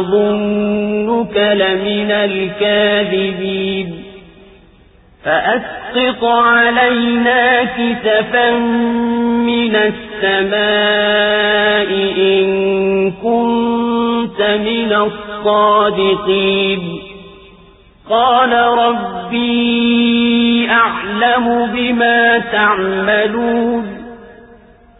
نظنك لمن الكاذبين فأسقط علينا كسفا من السماء إن كنت من الصادقين قال ربي أعلم بما تعملون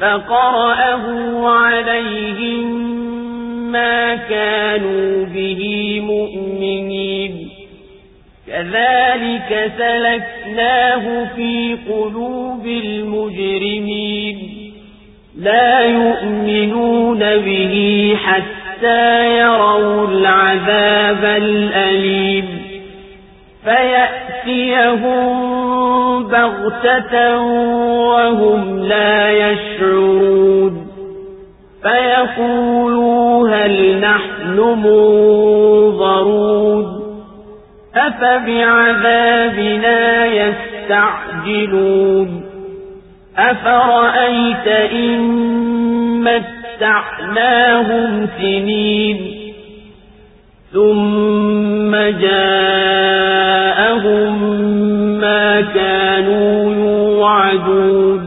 فقرأه عليهم ما كانوا به مؤمنين. كذلك سلكناه في قلوب المجرمين. لا يؤمنون به حتى يروا العذاب الأليم. فيأتيهم بغتة وهم فيقولوا هل نحن منظرون أفبعذابنا يستعجلون أفرأيت إن متعناهم سنين ثم جاءهم ما كانوا